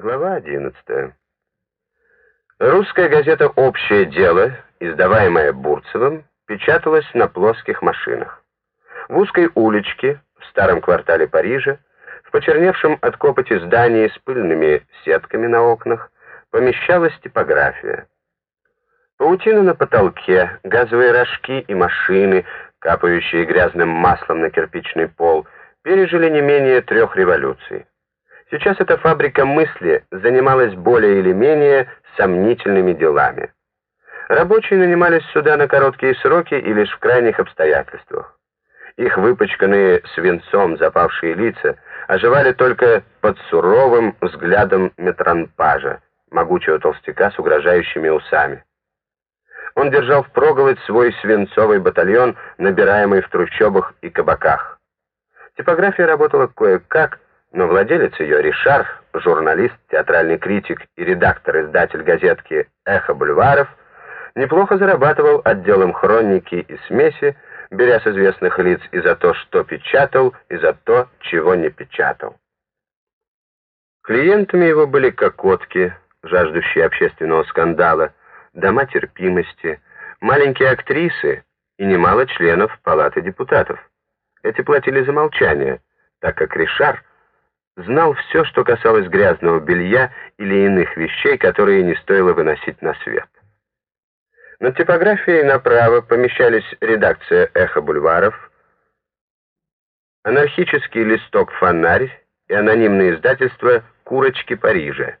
Глава 11. Русская газета «Общее дело», издаваемая Бурцевым, печаталась на плоских машинах. В узкой уличке, в старом квартале Парижа, в почерневшем от копоти здании с пыльными сетками на окнах, помещалась типография. Паутина на потолке, газовые рожки и машины, капающие грязным маслом на кирпичный пол, пережили не менее трех революций. Сейчас эта фабрика мысли занималась более или менее сомнительными делами. Рабочие нанимались сюда на короткие сроки и лишь в крайних обстоятельствах. Их выпачканные свинцом запавшие лица оживали только под суровым взглядом метранпажа, могучего толстяка с угрожающими усами. Он держал впроголодь свой свинцовый батальон, набираемый в трущобах и кабаках. Типография работала кое-как, но владелец ее, Ришар, журналист, театральный критик и редактор-издатель газетки «Эхо бульваров», неплохо зарабатывал отделом хроники и смеси, беря с известных лиц и за то, что печатал, и за то, чего не печатал. Клиентами его были кокотки, жаждущие общественного скандала, дома терпимости, маленькие актрисы и немало членов Палаты депутатов. Эти платили за молчание, так как Ришар знал все, что касалось грязного белья или иных вещей, которые не стоило выносить на свет. Над типографией направо помещались редакция «Эхо бульваров», анархический листок «Фонарь» и анонимное издательство «Курочки Парижа».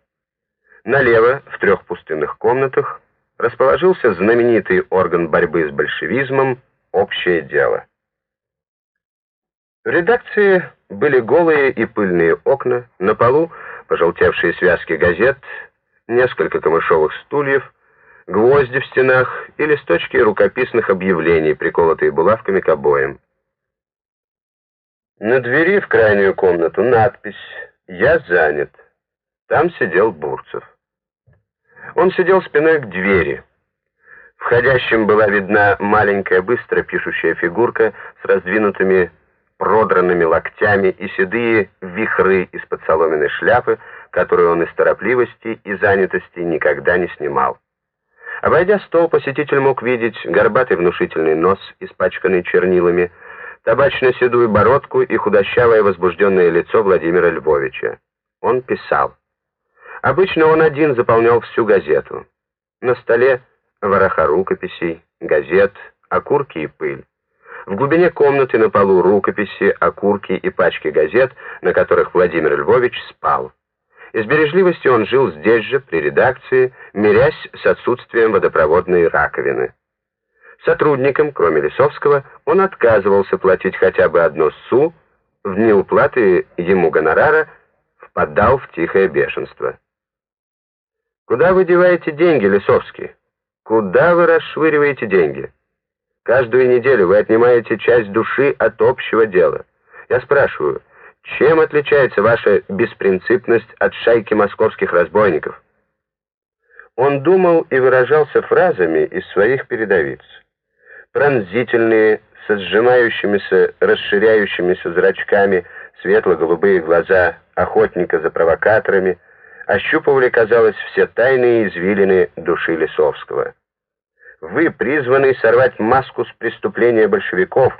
Налево, в трех пустынных комнатах, расположился знаменитый орган борьбы с большевизмом «Общее дело». В редакции были голые и пыльные окна, на полу пожелтевшие связки газет, несколько камышовых стульев, гвозди в стенах и листочки рукописных объявлений, приколотые булавками к обоям. На двери в крайнюю комнату надпись «Я занят». Там сидел Бурцев. Он сидел спиной к двери. Входящим была видна маленькая, быстро пишущая фигурка с раздвинутыми продранными локтями и седые вихры из-под соломенной шляпы, которую он из торопливости и занятости никогда не снимал. Обойдя стол, посетитель мог видеть горбатый внушительный нос, испачканный чернилами, табачно-седую бородку и худощавое возбужденное лицо Владимира Львовича. Он писал. Обычно он один заполнял всю газету. На столе вороха рукописей, газет, окурки и пыль. В глубине комнаты на полу рукописи, окурки и пачки газет, на которых Владимир Львович спал. Из бережливости он жил здесь же, при редакции, мирясь с отсутствием водопроводной раковины. Сотрудникам, кроме Лисовского, он отказывался платить хотя бы одно су, в дни уплаты ему гонорара впадал в тихое бешенство. «Куда вы деваете деньги, Лисовский? Куда вы расшвыриваете деньги?» Каждую неделю вы отнимаете часть души от общего дела. Я спрашиваю, чем отличается ваша беспринципность от шайки московских разбойников? Он думал и выражался фразами из своих передовиц. Пронзительные, со сжимающимися, расширяющимися зрачками, светло-голубые глаза охотника за провокаторами ощупывали, казалось, все тайные извилины души Лисовского. Вы призваны сорвать маску с преступления большевиков,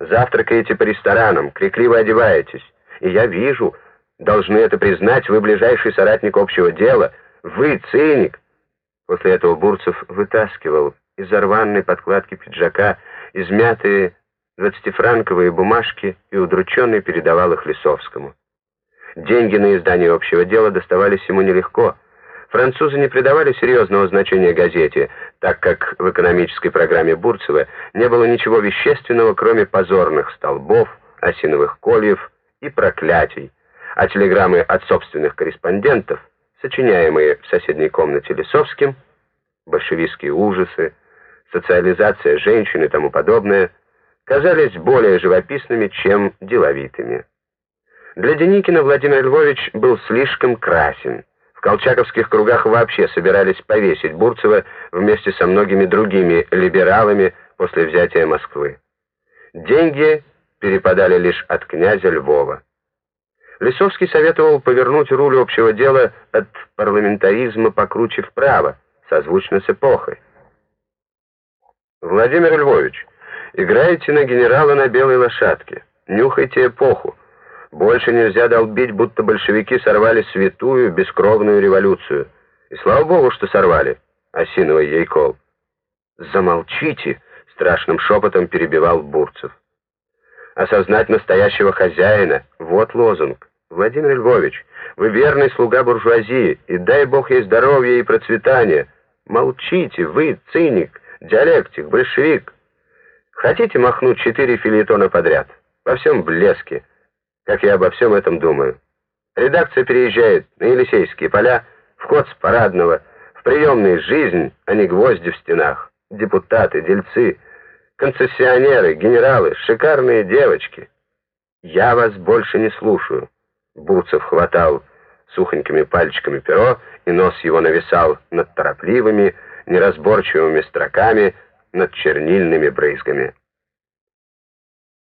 завтракаете по ресторанам, крикливо одеваетесь. И я вижу, должны это признать, вы ближайший соратник общего дела, вы циник. После этого Бурцев вытаскивал из рваной подкладки пиджака измятые двадцатифранковые бумажки и удрученный передавал их Лисовскому. Деньги на издание общего дела доставались ему нелегко — Французы не придавали серьезного значения газете, так как в экономической программе Бурцева не было ничего вещественного, кроме позорных столбов, осиновых кольев и проклятий, а телеграммы от собственных корреспондентов, сочиняемые в соседней комнате Лисовским, большевистские ужасы, социализация женщин и тому подобное, казались более живописными, чем деловитыми. Для Деникина Владимир Львович был слишком красен, колчаковских кругах вообще собирались повесить Бурцева вместе со многими другими либералами после взятия Москвы. Деньги перепадали лишь от князя Львова. Лисовский советовал повернуть руль общего дела от парламентаризма покруче вправо, созвучно с эпохой. Владимир Львович, играете на генерала на белой лошадке, нюхайте эпоху. Больше нельзя долбить, будто большевики сорвали святую бескровную революцию. И слава богу, что сорвали, осиновый ейкол. «Замолчите!» — страшным шепотом перебивал Бурцев. «Осознать настоящего хозяина — вот лозунг. Владимир Львович, вы верный слуга буржуазии, и дай бог ей здоровья и процветания. Молчите, вы циник, диалектик, большевик. Хотите махнуть четыре филетона подряд? Во всем блеске, как я обо всем этом думаю. Редакция переезжает на Елисейские поля, вход с парадного, в приемный жизнь, а не гвозди в стенах депутаты, дельцы, концессионеры, генералы, шикарные девочки. Я вас больше не слушаю. Бурцев хватал сухонькими пальчиками перо, и нос его нависал над торопливыми, неразборчивыми строками, над чернильными брызгами.